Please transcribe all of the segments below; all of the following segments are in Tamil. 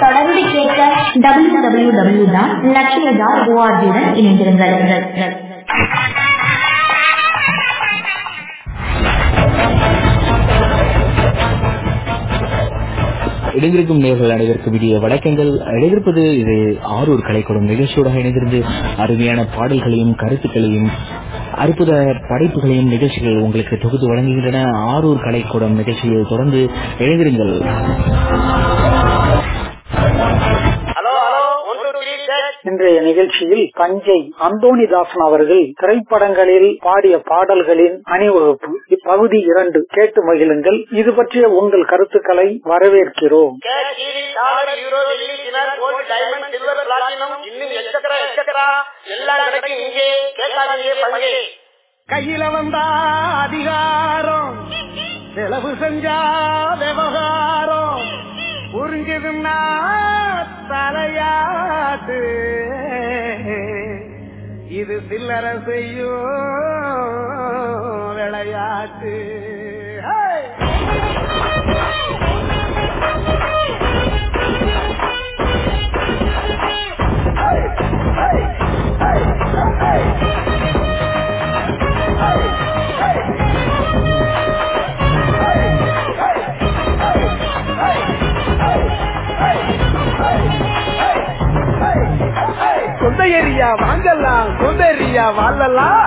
தொடர்ந்து கேட்க W W W dot Latchiya dot ஓஆர்ஜியுடன் இணைந்திருங்கள். இணைந்திருக்கும் நேர்கள் அனைவருக்கும் விடிய வழக்கங்கள் இணைந்திருப்பது இது ஆரூர் கலைக்கூடம் நிகழ்ச்சியோட இணைந்திருந்து அருமையான பாடல்களையும் கருத்துக்களையும் அற்புத படைப்புகளையும் நிகழ்ச்சிகள் உங்களுக்கு தொகுத்து வழங்குகின்றன. ஆரூர் கலைக்கூடம் நிகழ்ச்சியை தொடர்ந்து இணைந்திருங்கள். இன்றைய நிகழ்ச்சியில் தஞ்சை அந்தோணிதாசன் அவர்கள் திரைப்படங்களில் பாடிய பாடல்களின் அணிவகுப்பு இப்பகுதி இரண்டு கேட்டு மகிழுங்கள். இது பற்றிய உங்கள் கருத்துக்களை வரவேற்கிறோம். கையில வந்தா அதிகாரம் செலவு செஞ்சா விவகாரம். புரிஞ்சதுன்னா தலையாட்டு இது சில்லற செய்யும் விளையாட்டு சொந்த ஏரியா வாங்கலாம் சொந்த ஏரியா வாழலாம்.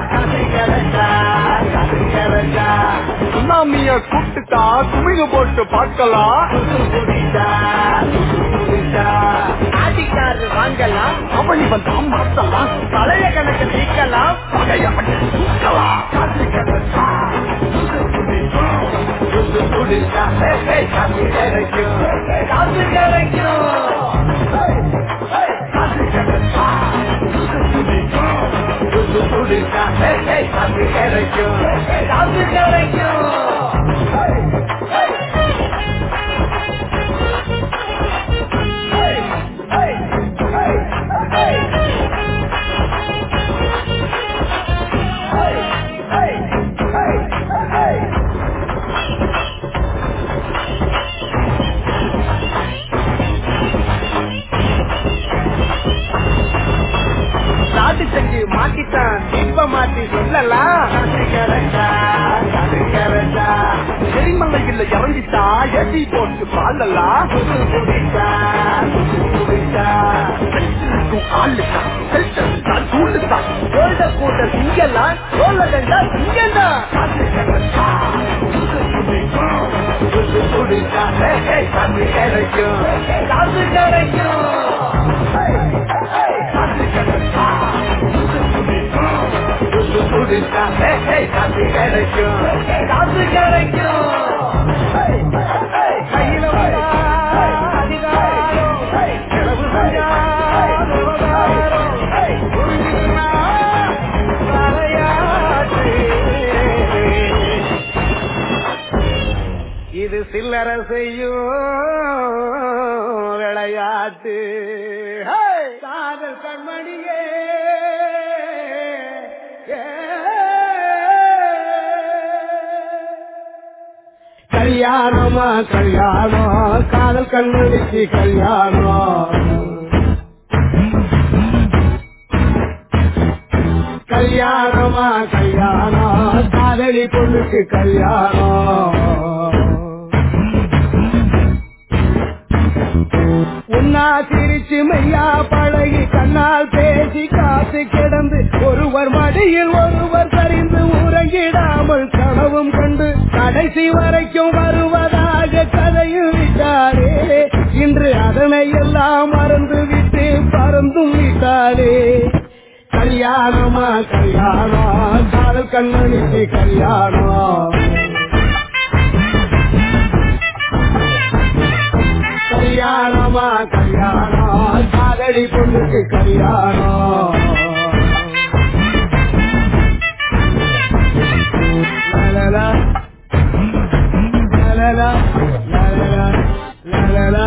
சுனாமிய கூட்டுட்டா துமிக போட்டு பார்க்கலாம். ஆட்டிக்காரு வாங்கலாம். அவனி வந்தா மாத்தலாம். பழைய கணக்கு நீக்கலாம். பழைய காசு கிடைக்கும் காசு கிடைக்கும் காசு கிடைக்கும் காசு கிடைக்கும் காசு கிடைக்கும் காசு கிடைக்கும் இது சில்லற செய்யும் விளையாட்டு காதல் கண்மணியே! கல்யாணமா கல்யாணம்? காதல் கண்மணிக்கு கல்யாணம்? கல்யாணமா கல்யாணம்? காதலி பொண்ணுக்கு கல்யாணம்? கண்ணா சிரிச்சு மெய்யா பழகி கண்ணால் பேசி காத்து கிடந்து ஒருவர் மடியில் ஒருவர் சரிந்து உறங்கிடாமல் கனவும் கண்டு கடைசி வரைக்கும் வருவதாக கதையும் விட்டாரே. இன்று அதனை எல்லாம் மறந்து விட்டு பறந்தும் விட்டாரே. கல்யாணமா கல்யாணம்? காதல் கல்யாணம்? கல்யாணமா கல்யாணம் காதலி பொண்ணுக்கு கல்யாணம் லலலா, லலலா, லலலா, லலலா, லலலா,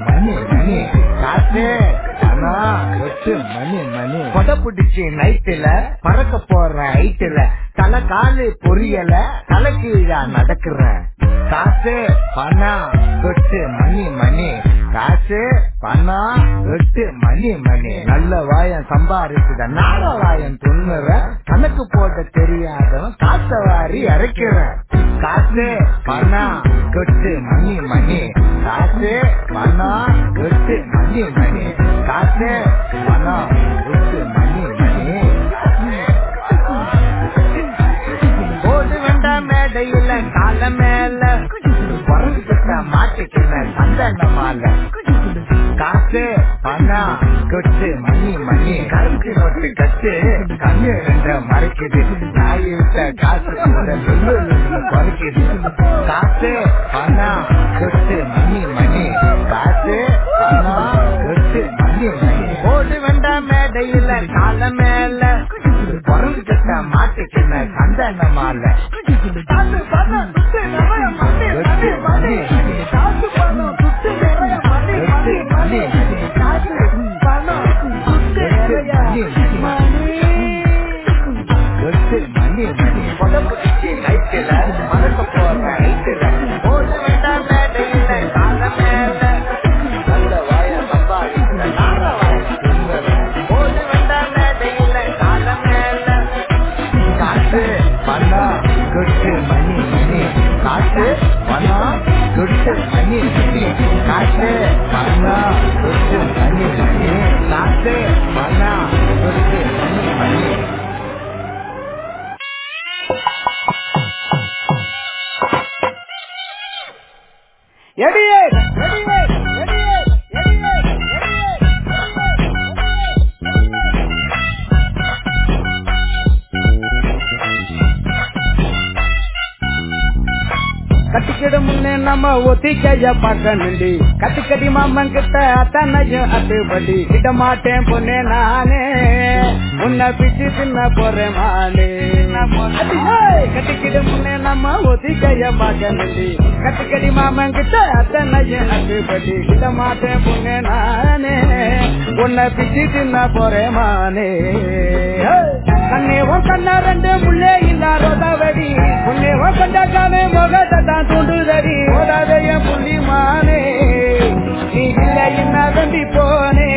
மணி மணி. காசு பணம் கொட்டு மணி மணி. கொடை பிடிச்சி நைட்டுல பறக்க போற ஹைட்டுல தலை காலு பொரியல தலை கீழா நடக்கிறேன் காசு பணம் கொட்டு மணி மணி. காசு பணம் எட்டு மணி மணி. நல்ல வாயம் சம்பாரிச்சுத நாள வாயம் துண்ணுற கணக்கு போட்ட தெரியாதவன் காச வாரி இறக்கிறேன் காசு பணம் கொட்டு மணி மணி. காசு பணம் எட்டு மணி மணி. காசு பணம் குறைஞ்சிட்ட மாட்டுக்கிட்ட சந்தன மாலை காசு பணம் கொட்டு மணி மணி கருத்து நோட்டு கட்டு கண்ணு ரெண்ட மறைக்குது. நாய் விட்ட காசு குறைக்குது காசு பணம் கொட்டு மணி மணி காசு பணம் கொட்டு மணி மணி. போடு வேண்டாம் மேடையில கால மேல. குறைஞ்சிட்ட மாட்டுக்கிட்ட சந்தன மாலை கொட்டு மணி மணி காசு பணம் கொட்டு மணி மணி காசு பணம் கொட்டு மணி எடியே எடியே ஒத்திக்கைய பார்க்கணுண்டி கட்டிக்கடி மாமன் கிட்ட அத்தனையும் அத்துபடி கிட்ட மாட்டேன் பொண்ணே நானே. உன்னை பிச்சு தின்ன போறேன் மானே. கட்டிக்கிட முன்னே நம்ம ஒத்திக்கைய பார்க்கணுண்டி கட்டிக்கடி மாமன் கிட்ட அத்தனையும் அத்துபடி கிட்ட மாட்டேன் பொண்ணே நானே. உன்னை பிச்சு தின்ன போறேன் மானே. கண்ணே உன் கண்ணா ரெண்டு முள்ளே இல்லாத வெடி உன்னே உன் கண்டாக்காமே முகத்தை தூண்டுதடி. ஓடாதைய புள்ளி மானே நீ இல்லை என்ன தம்பி போனே.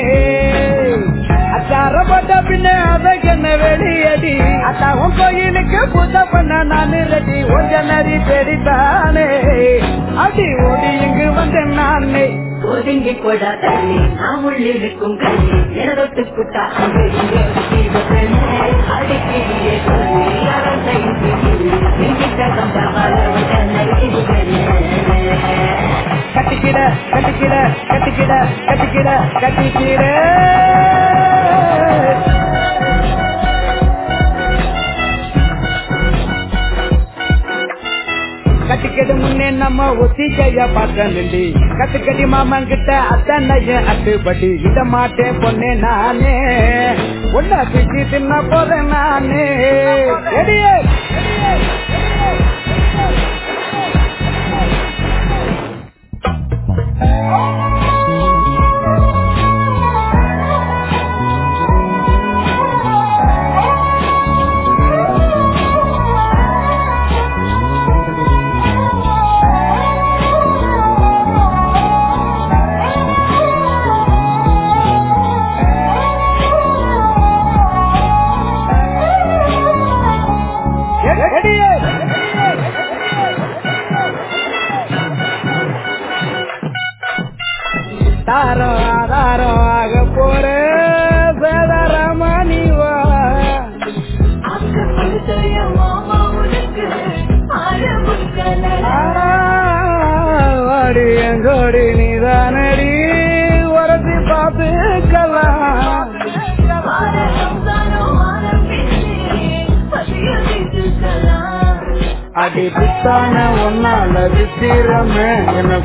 அச்சாரப்பட்ட பின்ன அதற்கு என்ன வெளியடி. அத்தாவும் கோயிலுக்கு பூஜை பண்ண நான் ரெடி. ஒஞ்ச நரி தேடித்தானே அடி ஓடி இங்கு வந்தேன் நானே. ஒதுங்கி கொட தள்ளி நாம் உள்ளிருக்கும் கல்வி எனதொட்டு குட்டா அங்கு அடிக்கிறியே கட்டிக்கிட கட்டிக்கிட கட்டிக்கிட கட்டிக்கிட கட்டிக்கிட கட்டிக்கிட முன்னே நம்ம ஒத்திக்கைய பார்க்கணுண்டி கட்டுக்கடி மாமன் கிட்ட அத்தனைய அட்டுப்படி இத மாட்டேன் பொண்ணே நானே ஒன்னா பிச்சு தின்ன போத நானே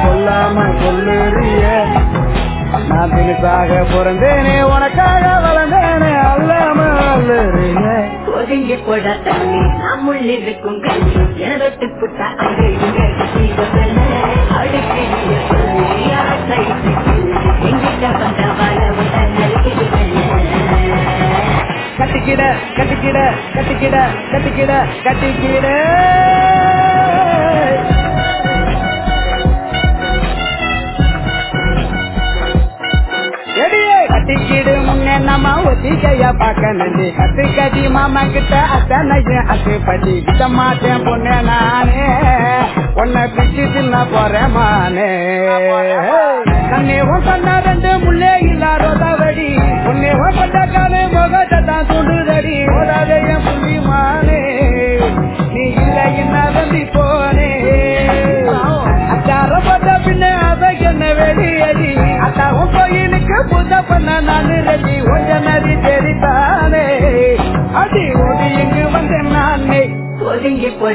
என்ன கொல்லாம கொல்லுறிய நான் தினுசாக பிறந்தேனே உனக்காக வளர்ந்தேனே அல்லாம வல்லுறீங்க ஒதுங்கி போட தண்ணி நம்முள்ளிருக்கும் கண்ணி எனதொட்டு புட்டா கட்டிக்கிட கட்டிக்கிட கட்டிக்கிட கட்டிக்கிட கட்டிக்கிட. நம்ம ஒத்திகைய பார்க்க நன்றி கத்து கதி மாமா கிட்ட அத்தனையும் அத்துப்படி இத மாட்டேன் பொண்ணு நானே. உன்னை பிச்சு தின்ன போறேன் மானே. கண்ணே உன் ரெண்டு முள்ளே இல்லாதவடி உன்னை உன் கொண்டக்கான முகத்தை தான் தூண்டுதடி ஓடாத என் புள்ளி மானே. நீ இல்லை என்ன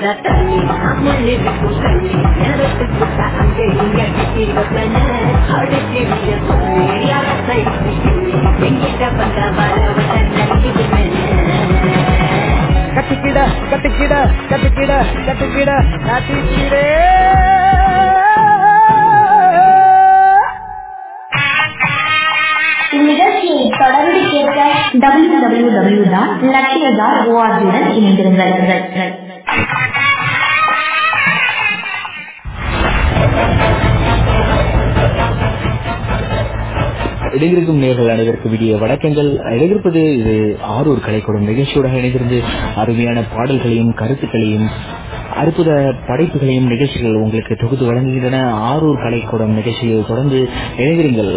ஒதுங்கி போட தண்ணி நம்முள்ளிருக்கும் கண்ணி எனதொட்டு புட்டா அங்கே இங்கே ஜீவகல அடுக்கிறிய சொல்லி ஆசை எங்கிட்ட வந்த வளவு கட்டிக்கிட கட்டிக்கிட கட்டிக்கிட கட்டிக்கிட கட்டிக்கிடே இந்நிகழ்ச்சியை தொடர்ந்து கேட்க டபிள்யூ டபிள்யூ டபிள்யூ டாட் லட்சியதா ஓஆர்ஜியுடன் இணைந்திருங்கள் இடையிருக்கும் நேர்கள் அனைவருக்கு விடிய வணக்கங்கள். இடையிருப்பது இது ஆரூர் கலைக்கூடம் நிகழ்ச்சியோட இணைந்திருந்து அருமையான பாடல்களையும் கருத்துக்களையும் அற்புத படைப்புகளையும் நிகழ்ச்சிகள் உங்களுக்கு தொகுத்து வழங்குகின்றன. ஆரூர் கலைக்கூடம் நிகழ்ச்சியை தொடர்ந்து இணைந்திருங்கள்.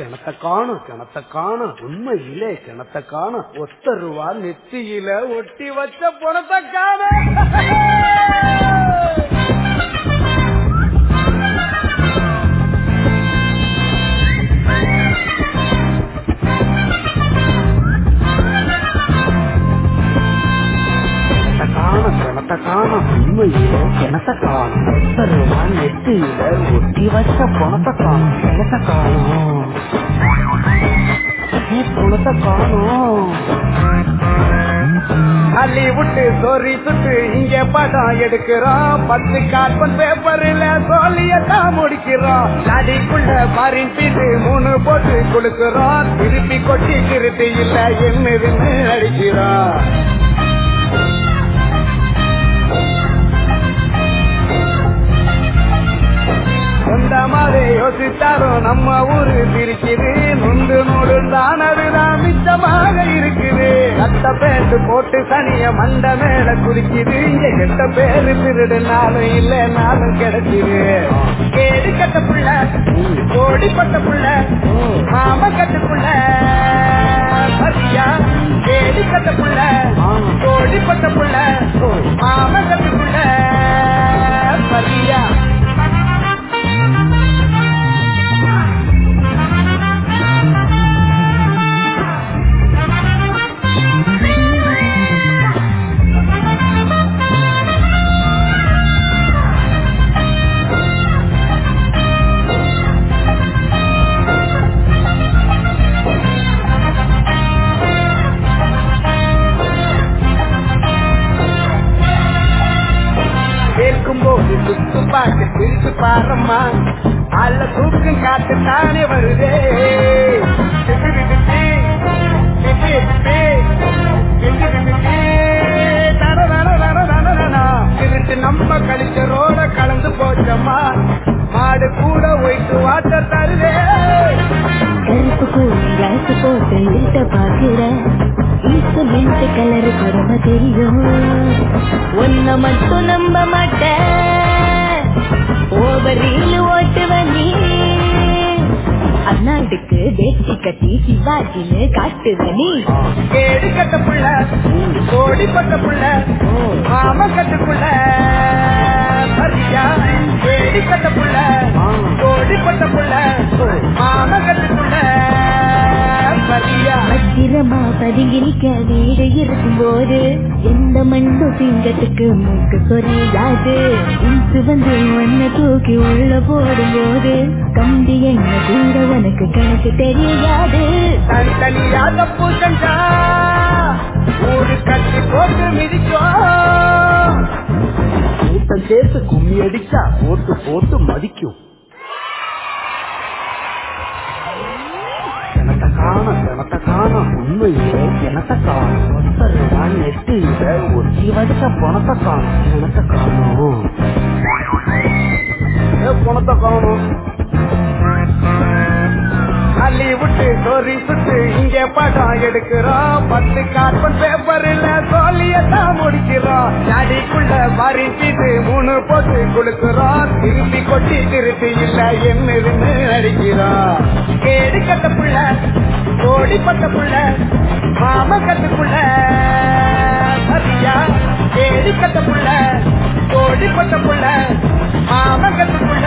கிணத்த காணும் கிணத்த காணும் உண்மையிலே கிணத்த காணும் ஒத்த ரூபா நெத்தியில ஒட்டி வச்ச பணத்தை காணும் காணும் கிணத்த காணும் ரூபா நெத்தியில ஒட்டி வச்ச பணத்தை காணும் கிணத்த காணும் பணத்தை காணும் அள்ளி விட்டு சொறி சுட்டு இங்க படம் எடுக்கிறோம் பத்து கார்பன் பேப்பர்ல சொல்லியத்தான் முடிக்கிறோம் நடிக்குள்ள பரிம்பிட்டு மூணு போட்டு கொடுக்கிறோம் திருப்பி கொட்டி திருப்பி இல்ல என்னதுன்னு அடிக்கிறோம் மாதிரி ஒத்தித்தாரோ நம்ம ஊரு பிரிக்குது நுண்டு நூறு தானதுதான் மிச்சமாக இருக்குது. கட்ட பேட்டு போட்டு சனிய மண்ட மேல குதிக்குது. இங்க கெட்ட பேரு திருடுனாலும் இல்லைனாலும் கிடைக்குது. கேடு கட்ட புள்ள கோடி பட்ட புள்ள மாம கட்ட புள்ள சரியா? கேடு கட்ட புள்ள கோடி பட்ட புள்ள மாம கட்ட புள்ள சரியா? கட்டி சிவாஜின்னு கேடு கட்ட புள்ள கோடி பட்ட புள்ள. நிக்க வீடு இருக்கும் போது எந்த மண்ணு சிங்கத்துக்கு மூக்கு சொரியாது? இன்று வந்து ஒன்ன தூக்கி உள்ள போடும் போது கம்பி என்ன கூட உனக்கு கணக்கு தெரியாது? தப்பு செஞ்சா ஊரு கட்டி போட்டு மிதிக்கும் கூட்டம் சேர்த்து கும்மி அடிச்சா போட்டு போட்டு மதிக்கும். எனத்த காண எனத்த காண உண்மையிலே எனத்த காணும். ஒருத்தர் நான் நெட்டு இத ஒத்தி வடிச்ச பணத்தை காணும் எனத்த காணும். பணத்தை காணும். தள்ளி விட்டு சொறி சுட்டு இங்கே படம் எடுக்கிறோம் பத்து கார்பன் பேப்பர்ல சொல்லியத்தான் முடிக்கிறோம் நடிக்குள்ள மறிச்சிட்டு மூணு போட்டு கொடுக்கிறோம் திருப்பி கொட்டி திருப்பி இல்ல என்னதுன்னு நடிக்கிறோம் கேடு கட்ட புள்ள கோடி பட்ட புள்ள மாம கட்டு புள்ள சரியா கேடு கட்ட புள்ள கோடி பட்ட புள்ள மாம கட்டு புள்ள.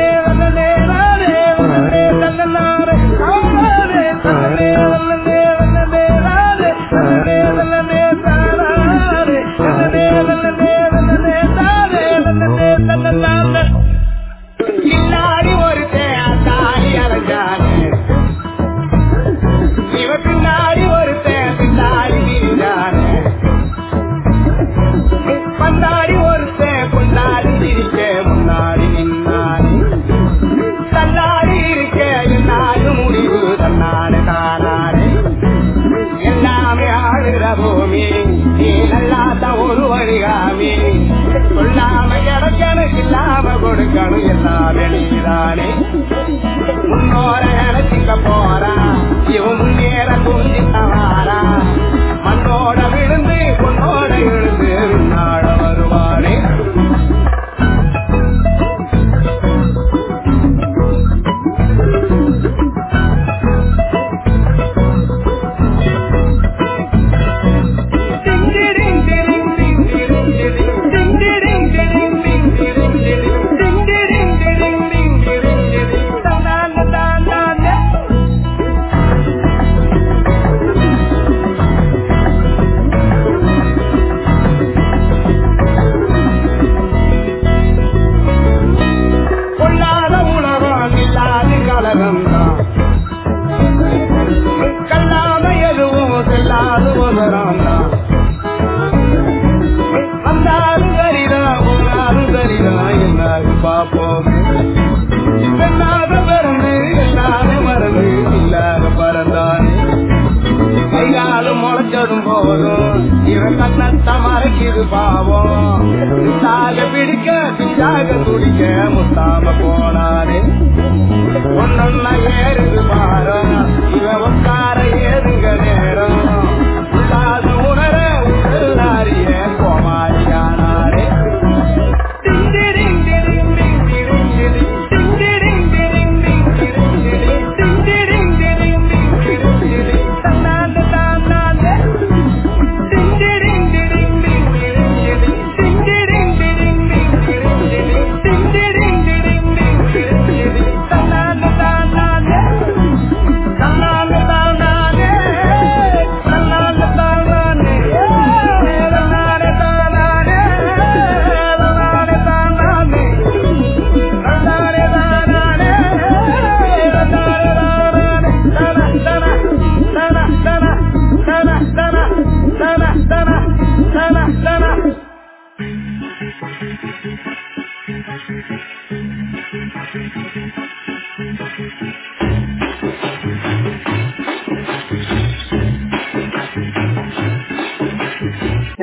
துடிக்க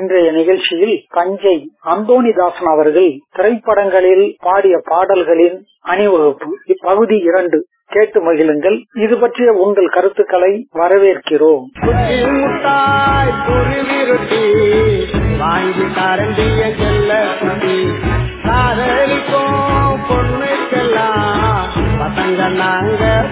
இன்றைய நிகழ்ச்சியில் தஞ்சை அந்தோணிதாசன் அவர்கள் திரைப்படங்களில் பாடிய பாடல்களின் அணிவகுப்பு இப்பகுதி இரண்டு. கேட்டு மகிழுங்கள். இது பற்றிய உங்கள் கருத்துக்களை வரவேற்கிறோம். வாங்கி தரண்டிய பசங்க நாங்க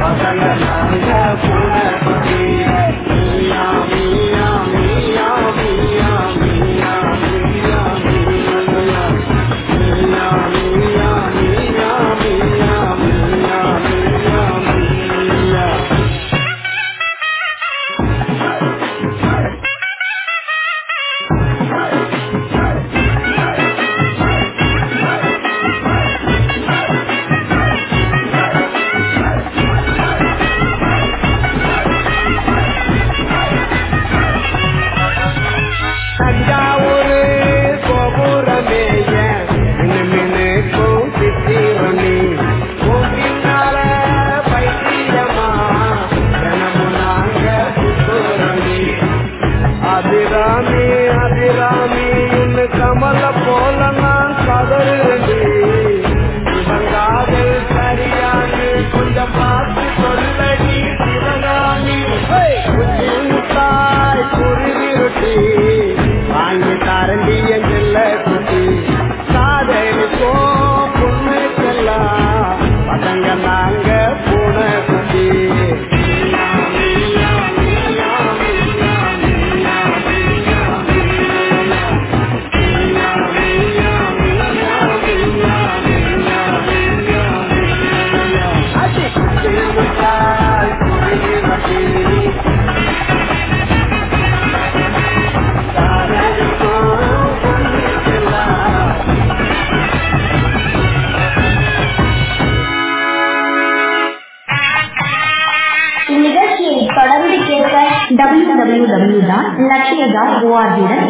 பசங்க